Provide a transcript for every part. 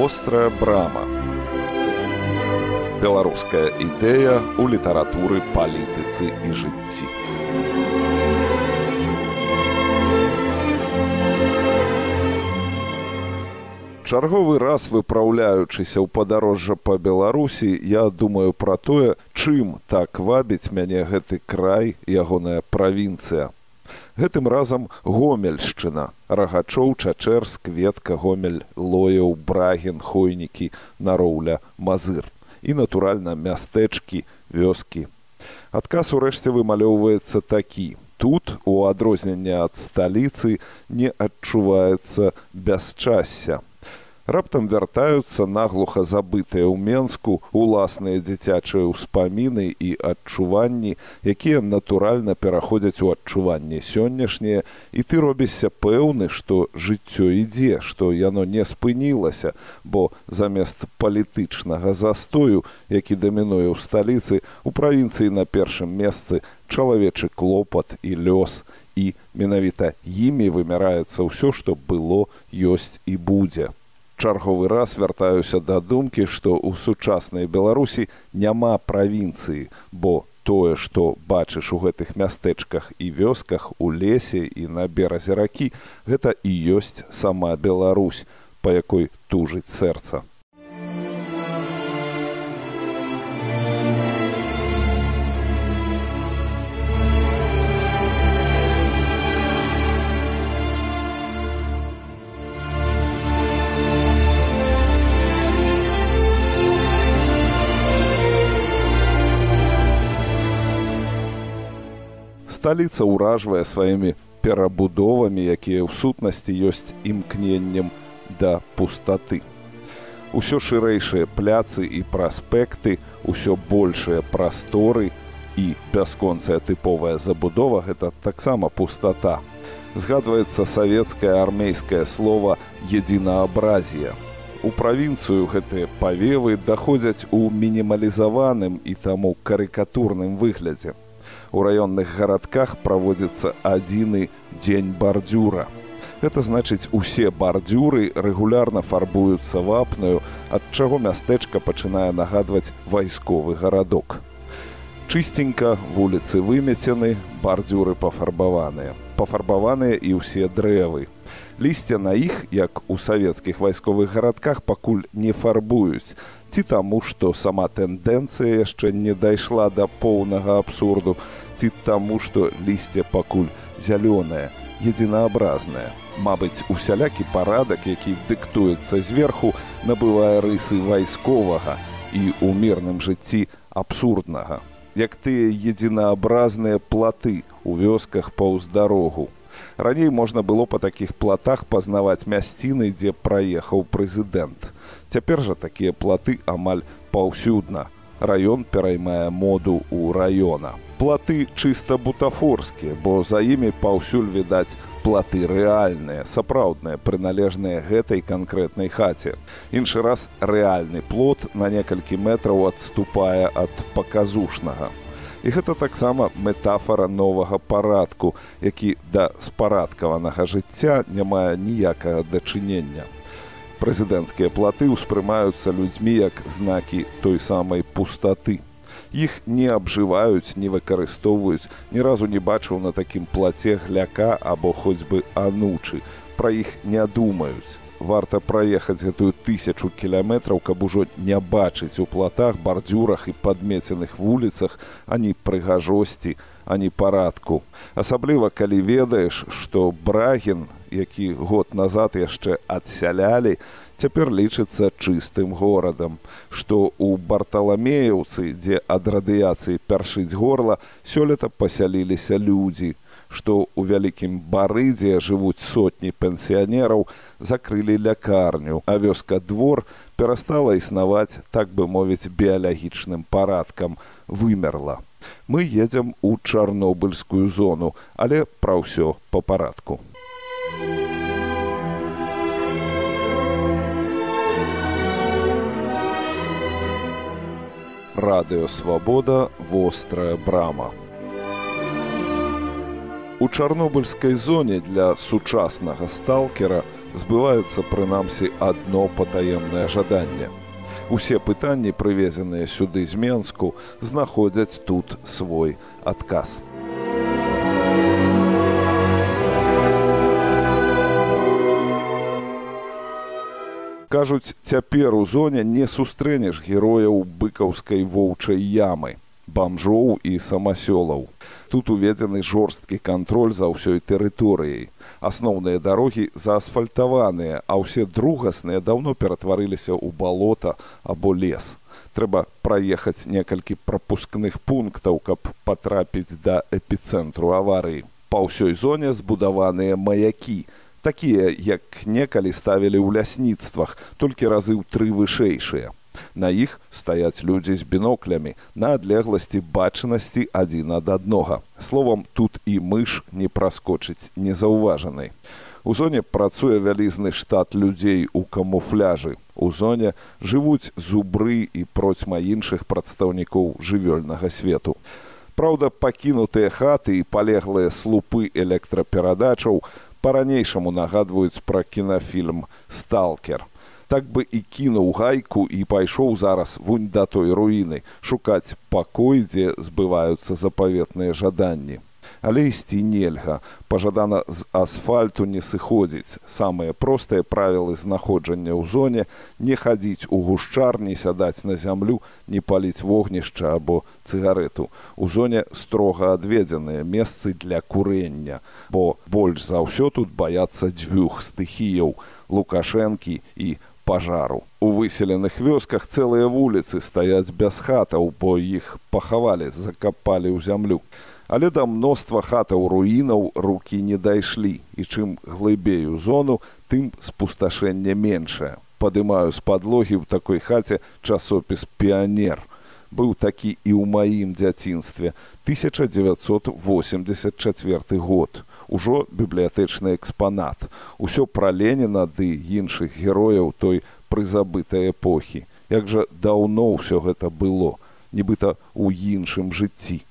вострая брама. Беларуская ідэя ў літаратуры палітыцы і жыцці. Чарговы раз выпраўляючыся ў падарожжа па беларусі я думаю пра тое чым так вабіць мяне гэты край ягоная правінцыя гэтым разам гомельшчына. Рагачоў чачэрск ветка гомель лояў брагін хойнікі нароўля мазыр. І натуральна мястэчкі вёскі. Адказ урэшце вымалёўваецца такі. Тут у адрозненне ад сталіцы не адчуваецца бясчасся раптам вяртаюцца наглуха забытыя ў менску уласныя дзіцячыя ўспаміны і адчуванні якія натуральна пераходзяць у адчуванне сённяшняе і ты робішся пэўны што жыццё ідзе што яно не спынілася бо замест палітычнага застою які дамінуе ў сталіцы у правінцыі на першым месцы чалавечы клопат і лёс і менавіта імі вымяраецца ўсё што было ёсць і будзе чарговы раз вяртаюся да думкі што ў сучаснай беларусі няма правінцыі бо тое што бачыш у гэтых мястэчках і вёсках у лесе і на беразе ракі гэта і ёсць сама беларусь па якой тужыць сэрца сталіца ўражвае сваімі перабудовамі, якія ў сутнасці ёсць імкненнем да пустаты. Усё шырэйшыя пляцы і праспекты, усё большыя прасторы і бясконцая тыповая забудова гэта таксама пустата. Згадваецца савецкае армейскае слово единаабразія. У правінцыю гэтыя павевы даходзяць у мінімалізаваным і таму карыкатурным выглядзе у раённых гарадках праводзіцца адзіны дзень бардзюра. Гэта значыць усе бардзюры рэгулярна фарбуюцца вапнаю, ад чаго мястэчка пачынае нагадваць вайсковы гарадок. Чысценька вуліцы вымецены, бардзюры пафарбаваныя. Пафарбаваныя і ўсе дрэвы. Лісце на іх, як у савецкіх вайсковых гарадках пакуль не фарбуюць ці таму што сама тэндэнцыя яшчэ не дайшла да поўнага абсурду ці таму што лісце пакуль зялёнае единаобразнае Мабыць усялякі парадак які дыктуецца зверху набывае рысы вайсковага і ў мірным жыцці абсурднага як тыя единаобразныя платы у вёсках паўз дарогу. Раней можна было па такіх платах пазнаваць мясціны дзе праехаў прэзідэнт Цяпер жа такія платы амаль паўсюдна. Раён пераймае моду ў раёна. Платы чыста бутафорскія, бо за імі паўсюль відаць платы рэальныя, сапраўдныя, прыналежныя гэтай канкрэтнай хаце. Іншы раз рэальны плот на некалькі метраў адступае ад паказушнага. І гэта таксама метафара новага парадку, які да спарадкаванага жыцця не мае ніякага дачынення прэзідэнцкія платы ўспрымаюцца людзьмі як знакі той самай пустаты. Іх не абжываюць, не выкарыстоўваюць, ні разу не бачыў на такім плаце гляка або хоць бы анучы. Пра іх не думаюць. Варта праехаць гэтую тысячу кіляметраў, каб ужо не бачыць у платах, бардзюрах і падмеценых вуліцах, ані прыгажосці, ані парадку. Асабліва калі ведаеш, што брагін які год назад яшчэ адсялялі, цяпер лічыцца чыстым горадам, што ў барталамеяўцы, дзе ад радыяцыі пяршыць горла, сёлета пасяліліся людзі, што ў вялікім барыдзе жывуць сотні пенсіянераў, закрылі лякарню, а вёска двор перастала існаваць, так бы мовіць біялагічным парадкам, вымерла. Мы едзем у чарнобыльскую зону, але пра ўсё па парадку. радыёвабода вострая брама. У чарнобыльскай зоне для сучаснага сталкера збываецца прынамсі адно патаемнае жаданне. Усе пытанні, прывезеныя сюды з Менску, знаходзяць тут свой адказ. Кажуць, цяпер у зоне не сустрэнеш герояў быкаўскай воўчай ямы бамжоў і самасёлаў. Тут уведзены жорсткі кантроль за ўсёй тэрыторыяй. Асноўныя дарогі заасфальтаваныя, а ўсе другасныя даўно ператварыліся ў балота або лес. Трэба праехаць некалькі прапускных пунктаў, каб патрапіць да эпіцэнтру аварыі. Па ўсёй зоне збудаваныя маякі, такія, як некалі ставілі ў лясніцтвах, толькі разы ў тры вышэйшыя. На іх стаяць людзі з біноклямі на адлегласці бачнасці адзін ад аднога. Словам, тут і мыш не праскочыць незаўважанай. У зоне працуе вялізны штат людзей у камуфляжы. У зоне жывуць зубры і процьма іншых прадстаўнікоў жывёльнага свету. Праўда, пакінутыя хаты і палеглыя слупы электраперадачаў па-ранейшаму нагадваюць пра кінафільм сталкер так бы і кінуў гайку і пайшоў зараз вунь да той руіны шукаць пакой дзе збываюцца запаветныя жаданні. Але ісці нельга. Пажадана з асфальту не сыходзіць. Самыя простыя правілы знаходжання ў зоне не хадзіць у гушчарні сядаць на зямлю не паліць вогнішча або цыгарету. У зоне строга адведзеныя месцы для курення бо больш за ўсё тут баяцца дзвюх стыхіяў лукашэнкі і пажару. У выселеных вёсках цэлыя вуліцы стаяць без хатаў, бо іх пахавалі, закапалі ў зямлю. Але да мноства хатаў руінаў рукі не дайшлі, і чым глыбей у зону, тым спусташэнне меншае. Падымаю з падлогі ў такой хаце часопіс піянер. Быў такі і ў маім дзяцінстве 1984 год ужо бібліятэчны экспанат. Усё пра Леніна ды іншых герояў той прызабытай эпохі. Як жа даўно ўсё гэта было, нібыта ў іншым жыцці.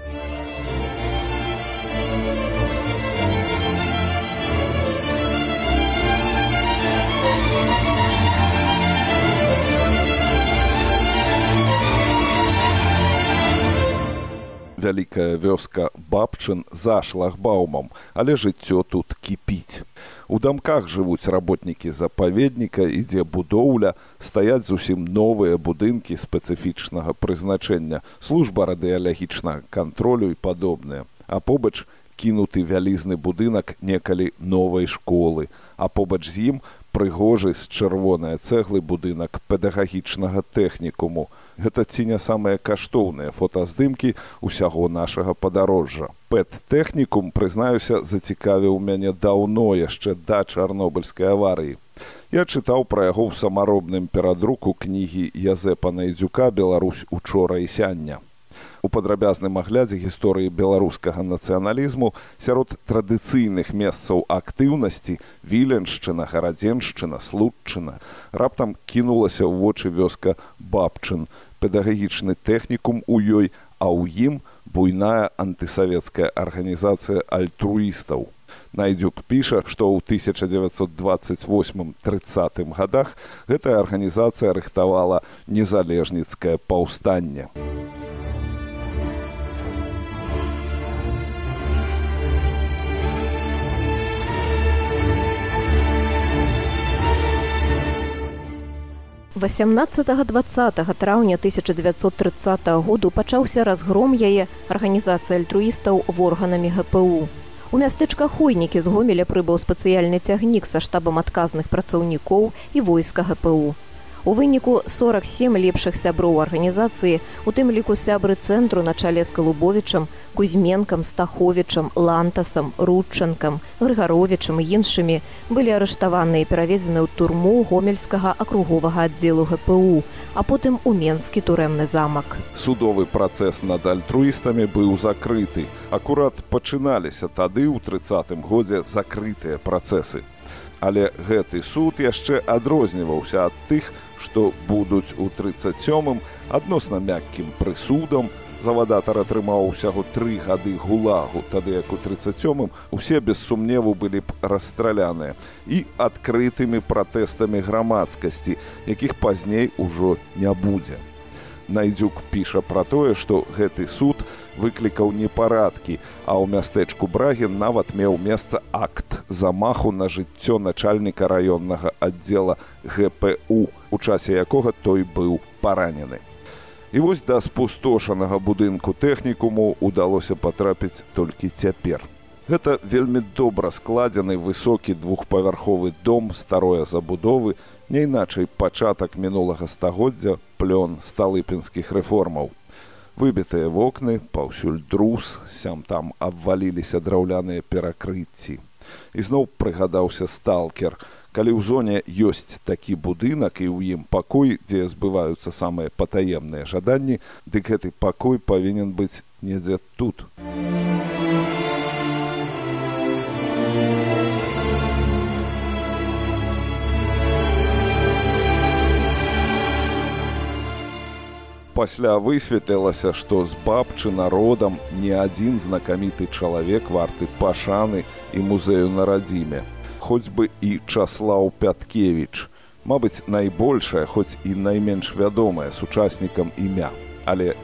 Вялікая вёска бабчын за шлагбаумам, але жыццё тут кіпіць. У дамках жывуць работнікі запаведніка, ідзе будоўля, стаяць зусім новыя будынкі спецыфічнага прызначэння, служба радыялагічнага кантролю і падобныя. А побач кінуты вялізны будынак некалі новай школы, а побач з ім прыгожы з чырвонай цэглы будынак педагагічнага тэхнікуму, гэта ці не самыя каштоўныя фотаздымкі ўсяго нашага падарожжа. Пэт-тэхнікум, прызнаюся, зацікавіў мяне даўно яшчэ да чарнобыльскай аварыі. Я чытаў пра яго ў самаробным перадруку кнігі Язэпа Найдзюка Беларусь учора і сяння у падрабязным аглядзе гісторыі беларускага нацыяналізму сярод традыцыйных месцаў актыўнасці віленшчына гарадзеншчына случчына раптам кінулася ў вочы вёска бабчын. Педагагічны тэхнікум у ёй а ў ім буйная антысавецкая арганізацыя альтруістаў. Найдзюк піша, што ў 1928-30 годах гэтая арганізацыя рыхтавала незалежніцкае паўстанне. 18-20 траўня 1930 году пачаўся разгром яе арганізацыі альтруістаў органамі ГПУ. У мястэчка хойнікі з гомеля прыбыў спецыяльны цягнік са штабам адказных працаўнікоў і войска ГПУ. У выніку 47 лепшых сяброў арганізацыі, у тым ліку сябры цэнтру на чале з калубовічам, кузьменкам, стаховічам, лантасам, рудчанкам, грыгаровічам і іншымі былі арыштаваныя і пераведзены ў турму гомельскага акруговага аддзелу ГПУ, а потым у менскі турэмны замак. Судовы працэс над альтруістамі быў закрыты. Акурат пачыналіся тады ў трыцатым годзе закрытыя працэсы але гэты суд яшчэ адрозніваўся ад тых, што будуць у 37 адносна мяккім прысудам, завадатар атрымаў усяго тры гады гулагу тады як у 37 усе без сумневу былі б расстраляныя і адкрытымі пратэстамі грамадскасці якіх пазней ужо не будзе. Найдзюк піша пра тое што гэты суд выклікаў непарадкі а ў мястэчку брагін нават меў месца акт замаху на жыццё начальніка раённага аддзела гпу у часе якога той быў паранены і вось да спустошанага будынку тэхнікуму удалося патрапіць толькі цяпер гэта вельмі добра складзены высокі двухпавярховы дом старое забудовы не іначай пачатак мінулага стагоддзя плён сталыпінскіх рэформаў. Выбітыя вокны, паўсюль друз, сям там абваліліся драўляныя перакрыцці. Ізноў прыгадаўся сталкер. Калі ў зоне ёсць такі будынак і ў ім пакой, дзе збываюцца самыя патаемныя жаданні, дык гэты пакой павінен быць недзе тут. Пасля высветлілася, што з бабчы народам не адзін знакаміты чалавек варты пашаны і музею на радзіме. Хоць бы і часлаў Пяткевіч, Мабыць, найбольшае, хоць і найменш вядомае сучаснікам імя.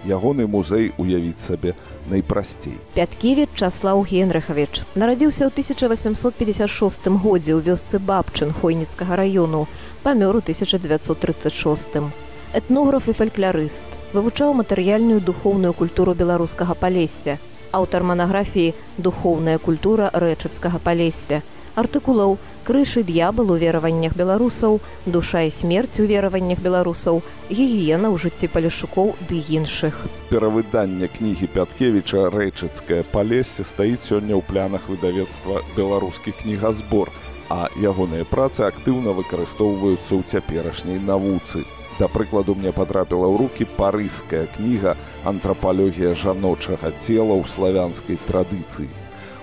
Ягоны музей уявіць сабе найпрасцей. Пяткевіч Часлаў Генрыхавіч нарадзіўся ў 1856 годзе ў вёсцы бабчын хойніцкага раёну, памёр у 1936. Этнограф і фальклярыст, вывучаў матэрыяльную духоўную культуру беларускага палесся. Аўтар манаграфіі духоўная культура рэчыцкага палесся артыкулаў крышы д'ябал у вераваннях беларусаў душа і смерць у вераваннях беларусаў гігіена ў жыцці палешукоў ды іншых. Перавыданне кнігі пяткевіча рэчыцкае палессе стаіць сёння ў плянах выдавецтва беларускі кнігазбор а ягоныя працы актыўна выкарыстоўваюцца ў цяперашняй навуцы Да прыкладу мне патрапіла ў рукі парыская кніга антрапалогія жаночага цела ў славянскай традыцыі.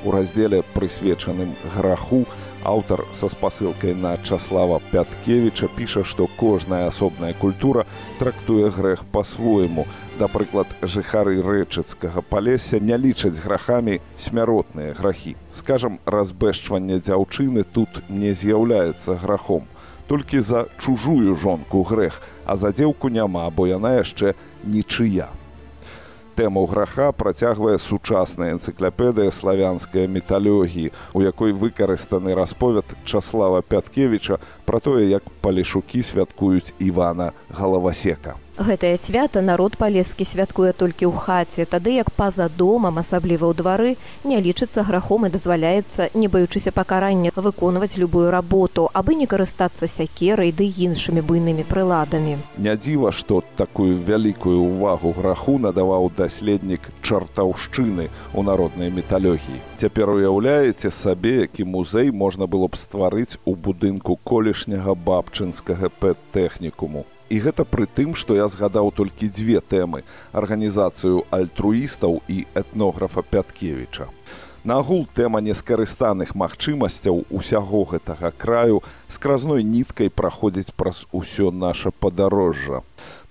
У раздзеле прысвечаным граху аўтар са спасылкай на часлава пяткевіча піша, што кожная асобная культура трактуе грэх па-свойму. Да прыклад жыхары рэчыцкага палеся не лічаць грахамі смяротныя грахі. Скажам, разбэшчванне дзяўчыны тут не з'яўляецца грахом. Толькі за чужую жонку грэх, а за дзеўку няма, бо яна яшчэ нічыя. Тэму граха працягвае сучасная энцыклапедыя славянскай металёгіі, у якой выкарыстаны расповед Часлава Пяткевіча пра тое, як палешукі святкуюць Івана Галавасека. Гэтае свята народ палескі святкуе толькі ў хаце, тады як па-за домам, асабліва ў двары, не лічыцца грахом і дазваляецца, не баючыся пакарання выконваць любую работу, абы не карыстацца сякерай ды іншымі буйнымі прыладамі. Не дзіва, што такую вялікую ўвагу граху надаваў даследнік чартаўшчыны ў народнай металёгіі. Цяпер уяўляеце сабе, які музей можна было б стварыць у будынку колішняга бабчынскага пэт-тэхнікуму. І гэта пры тым што я згадаў толькі дзве тэмы арганізацыю альтруістаў і этнографа пяткевіча. Нагул тэма нескарыстаных магчымасцяў усяго гэтага краю скразной ніткай праходзіць праз усё наше падарожжа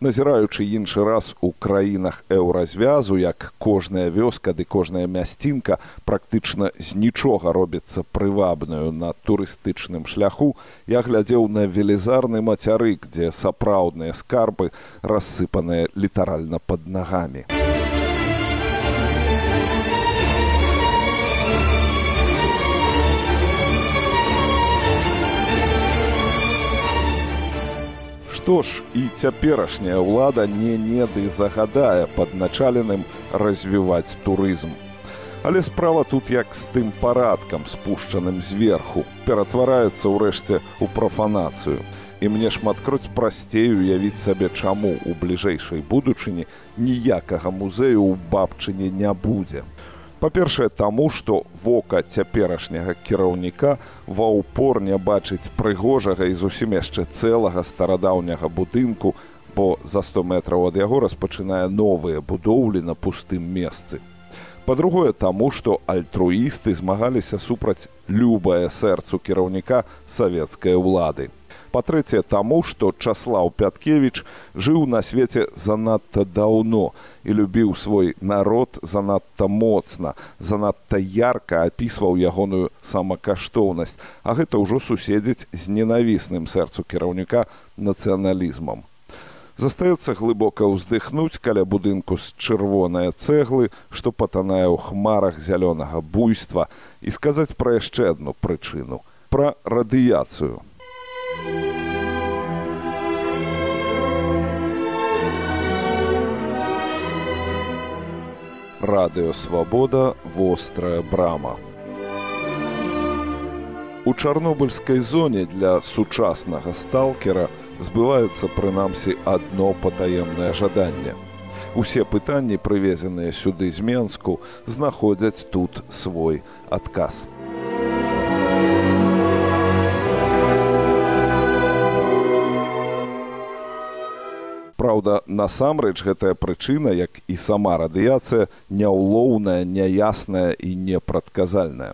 назіраючы іншы раз у краінах еўразвязу як кожная вёска ды кожная мясцінка практычна з нічога робіцца прывабную на турыстычным шляху я глядзеў на велізарны мацярык дзе сапраўдныя скарбы рассыпаныя літаральна под нагамі што ж і цяперашняя ўлада не неды загадае падначаленым развіваць турызм. Але справа тут як з тым парадкам спушчаным зверху ператвараецца ўрэшце ў прафанацыю. І мне шматкроць прасцей уявіць сабе чаму у бліжэйшай будучыні ніякага музею ў бабчыне не будзе па-першае таму што вока цяперашняга кіраўніка ва ўпор не бачыць прыгожага і зусім яшчэ цэлага старадаўняга будынку бо за 100 метраў ад яго распачынае новыя будоўлі на пустым месцы. Па-другое таму што альтруісты змагаліся супраць любае сэрцу кіраўніка савецкай улады па-трэцяе таму што часлаў пяткевич жыў на свеце занадта даўно і любіў свой народ занадта моцна занадта ярка апісваў ягоную самакаштоўнасць а гэта ўжо суседзіць з ненавісным сэрцу кіраўніка нацыяналізмам Застаецца глыбока ўздыхнуць каля будынку з чырвонай цэглы, што патанае ў хмарах зялёнага буйства і сказаць пра яшчэ адну прычыну пра радыяцыю. Радыёвабода вострая брама. У чарнобыльскай зоне для сучаснага сталкера збываецца прынамсі адно патаемнае жаданне. Усе пытанні, прывезеныя сюды з Менску, знаходзяць тут свой адказ. Праўда, насамрэч гэтая прычына, як і сама радыяцыя, няўлоўная, няясная і непрадказальная.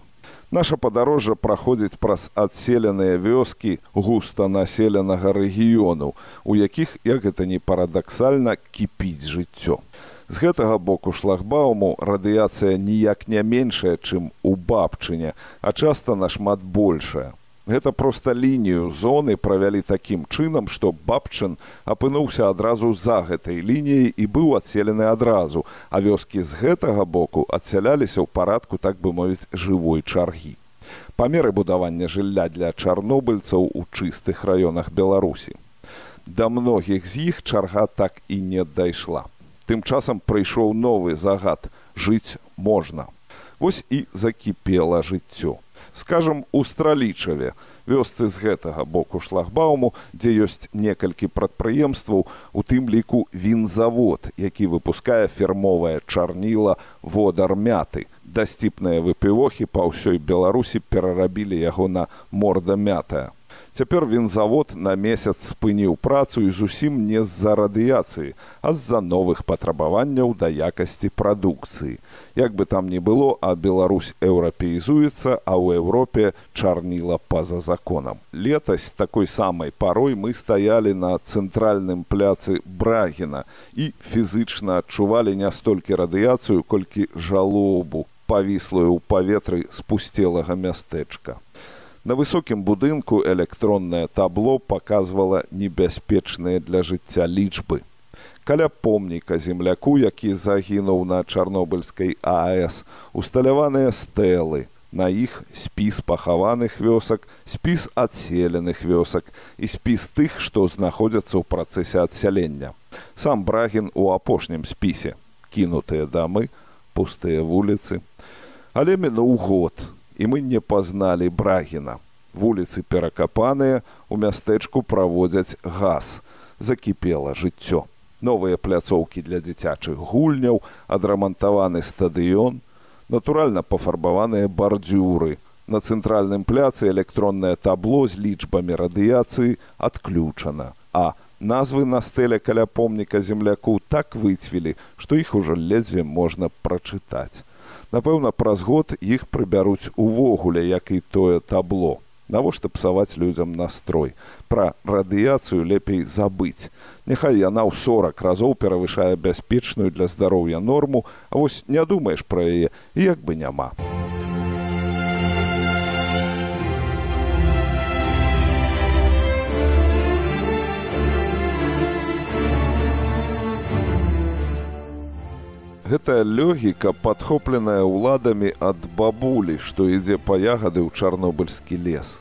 Наша падарожжа праходзіць праз адселеныя вёскі густа населенага рэгіёну, у якіх, як гэта не парадаксальна кіпіць жыццё. З гэтага боку шлагбауму радыяцыя ніяк не меншая, чым у бабчыне, а часта нашмат большая. Гэта проста лінію зоны правялі такім чынам, што бабчын апынуўся адразу за гэтай лініяй і быў адселены адразу, а вёскі з гэтага боку адсяляліся ў парадку так бы мовіць жывой чаргі. Памеры будавання жылля для чарнобыльцаў у чыстых раёнах Беларусі. Да многіх з іх чарга так і не дайшла. Тым часам прыйшоў новы загад жыць можна. Вось і закіпела жыццё скажем у стралічаве вёсцы з гэтага боку шлагбауму дзе ёсць некалькі прадпрыемстваў у тым ліку вінзавод які выпускае фірмовае чарніла водар мяты дасціпныя выпівохі па ўсёй беларусі перарабілі яго на морда мятая Цяпер вінзавод на месяц спыніў працу і зусім не з-за радыяцыі, а з-за новых патрабаванняў да якасці прадукцыі. Як бы там ні было, а Беларусь еўрапеізуецца, а ў Еўропе чарніла па-за законам. Летась такой самай парой мы стаялі на цэнтральным пляцы брагіна і фізычна адчувалі не столькі радыяцыю, колькі жалобу, павіслую ў паветры спусцелага мястэчка. На высокім будынку электроннае табло паказвала небяспечныя для жыцця лічбы. Каля помніка земляку, які загінуў на чарнобыльскай АС, усталяваныя стэлы. На іх спіс пахаваных вёсак, спіс адселеных вёсак і спіс тых, што знаходзяцца ў працэсе адсялення. Сам брагін у апошнім спісе, кінутыя дамы, пустыя вуліцы. Але мінуў год, і мы не пазналі брагіна. Вуліцы перакапаныя, у мястэчку праводзяць газ. Закіпела жыццё. Новыя пляцоўкі для дзіцячых гульняў, адрамантаваны стадыён, натуральна пафарбаваныя бардзюры. На цэнтральным пляцы электроннае табло з лічбамі радыяцыі адключана, а назвы на стэля каля помніка земляку так выцвілі, што іх ужо ледзьве можна прачытаць напэўна праз год іх прыбяруць увогуле як і тое табло. Навошта псаваць людзям настрой? Пра радыяцыю лепей забыць. Няхай яна ў сорак разоў перавышае бяспечную для здароўя норму а вось не думаеш пра яе як бы няма гэтая лёгіка падхопленая ўладамі ад бабулі, што ідзе па ягады ў чарнобыльскі лес.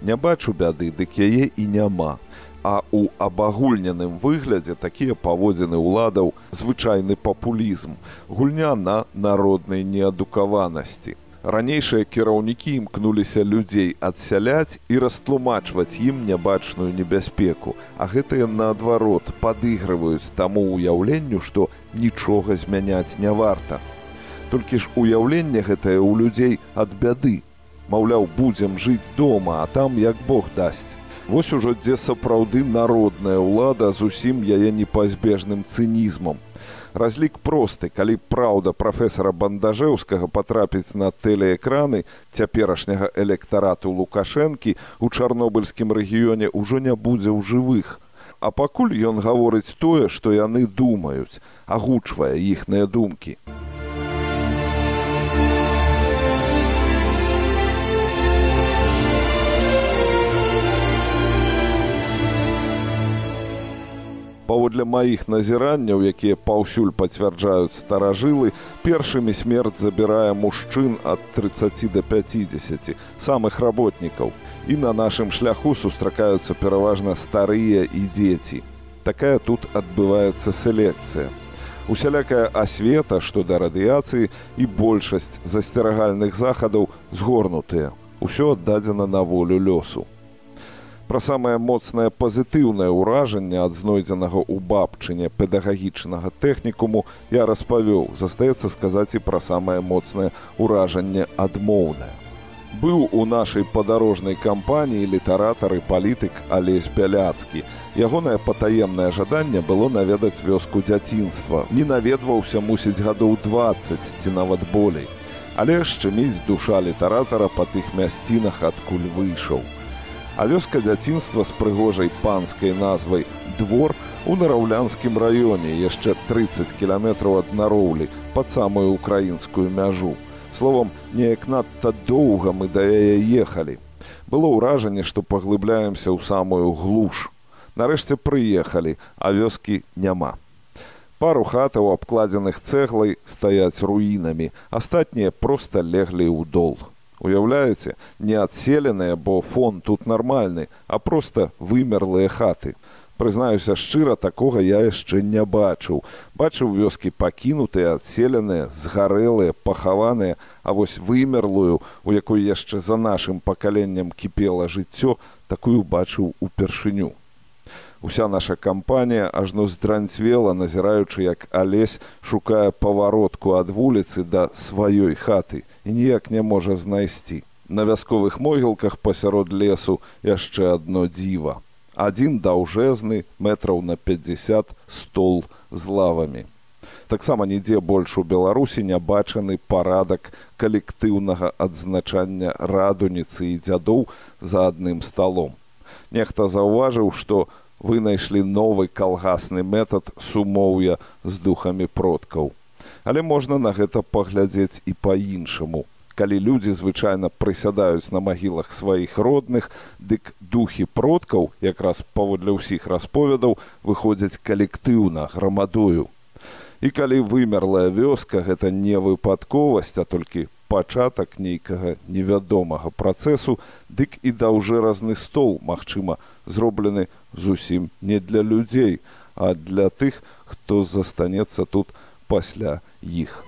Не бачу бяды, дык яе і няма. А ў абагульненым выглядзе такія паводзіны ўладаў звычайны папулізм, гульня на народнай неадукаванасці ранейшыя кіраўнікі імкнуліся людзей адсяляць і растлумачваць ім нябачную небяспеку, а гэтыя наадварот падыгрываюць таму ўяўленню, што нічога змяняць не варта. Толькі ж уяўленне гэтае ў людзей ад бяды. Маўляў, будзем жыць дома, а там як Бог дасць. Вось ужо дзе сапраўды народная ўлада зусім яе непазбежным цынізмам Разлік просты, калі праўда прафесара бандажэўскага патрапіць на тэлеэкраны цяперашняга электарату лукашэнкі у чарнобыльскім рэгіёне ўжо не будзе ў жывых. А пакуль ён гаворыць тое, што яны думаюць, агучвае іхныя думкі. Паводле маіх назіранняў, якія паўсюль пацвярджаюць старажылы, першымі смерць забірае мужчын ад 30 до 50 самых работнікаў. І на нашым шляху сустракаюцца пераважна старыя і дзеці. Такая тут адбываецца селекцыя. Усялякая асвета, што да радыяцыі і большасць засцерагальных захадаў згорнутыя. Усё аддадзена на волю лёсу. Пра самае моцнае пазітыўнае ўражанне ад знойдзенага ў бабчыне педагагічнага тэхнікуму я распавёў, застаецца сказаць і пра самае моцнае ўражанне адмоўнае. Быў у нашай падарожнай кампаніі літаратар і палітык Алесь Бяляцкі. Ягонае патаемнае жаданне было наведаць вёску дзяцінства. Не наведваўся мусіць гадоў 20 ці нават болей. Але шчыміць душа літаратара па тых мясцінах адкуль выйшаў а вёска дзяцінства з прыгожай панскай назвай двор у нараўлянскім раёне яшчэ 30 кіламетраў ад нароўлі пад самую украінскую мяжу. Словом неяк надта доўга мы да яе ехалі. Было ўражанне што паглыбляемся ў самую глуш. Нарэшце прыехалі а вёскі няма. Пару хатаў абкладзеных цэглай стаяць руінамі астатнія проста леглі ў долу Уяўляеце, не адселеныя, бо фон тут нармальны, а проста вымерлыя хаты. Прызнаюся шчыра, такога я яшчэ не бачыў. Бачыў вёскі пакінутыя, адселеныя, згарэлыя, пахаваныя, а вось вымерлую, у якой яшчэ за нашым пакаленнем кіпела жыццё, такую бачыў упершыню. Уся наша кампанія ажно здранцвела, назіраючы, як алесь шукае паваротку ад вуліцы да сваёй хаты ніяк не можа знайсці. На вясковых могілках пасярод лесу яшчэ адно дзіва. Адзін даўжэзны метраў на 50 стол з лавамі. Таксама нідзе больш у Беларусі не бачаны парадак калектыўнага адзначання радуніцы і дзядоў за адным сталом. Нехта заўважыў, што вынайшлі новы калгасны метад сумоўя з духамі продкаў але можна на гэта паглядзець і па-іншаму. Калі людзі звычайна прысядаюць на магілах сваіх родных, дык духі продкаў, якраз паводле ўсіх расповедаў, выходзяць калектыўна грамадою. І калі вымерлая вёска гэта не выпадковасць, а толькі пачатак нейкага невядомага працэсу, дык і даўжэразны стол, магчыма, зроблены зусім не для людзей, а для тых, хто застанецца тут пасля іх.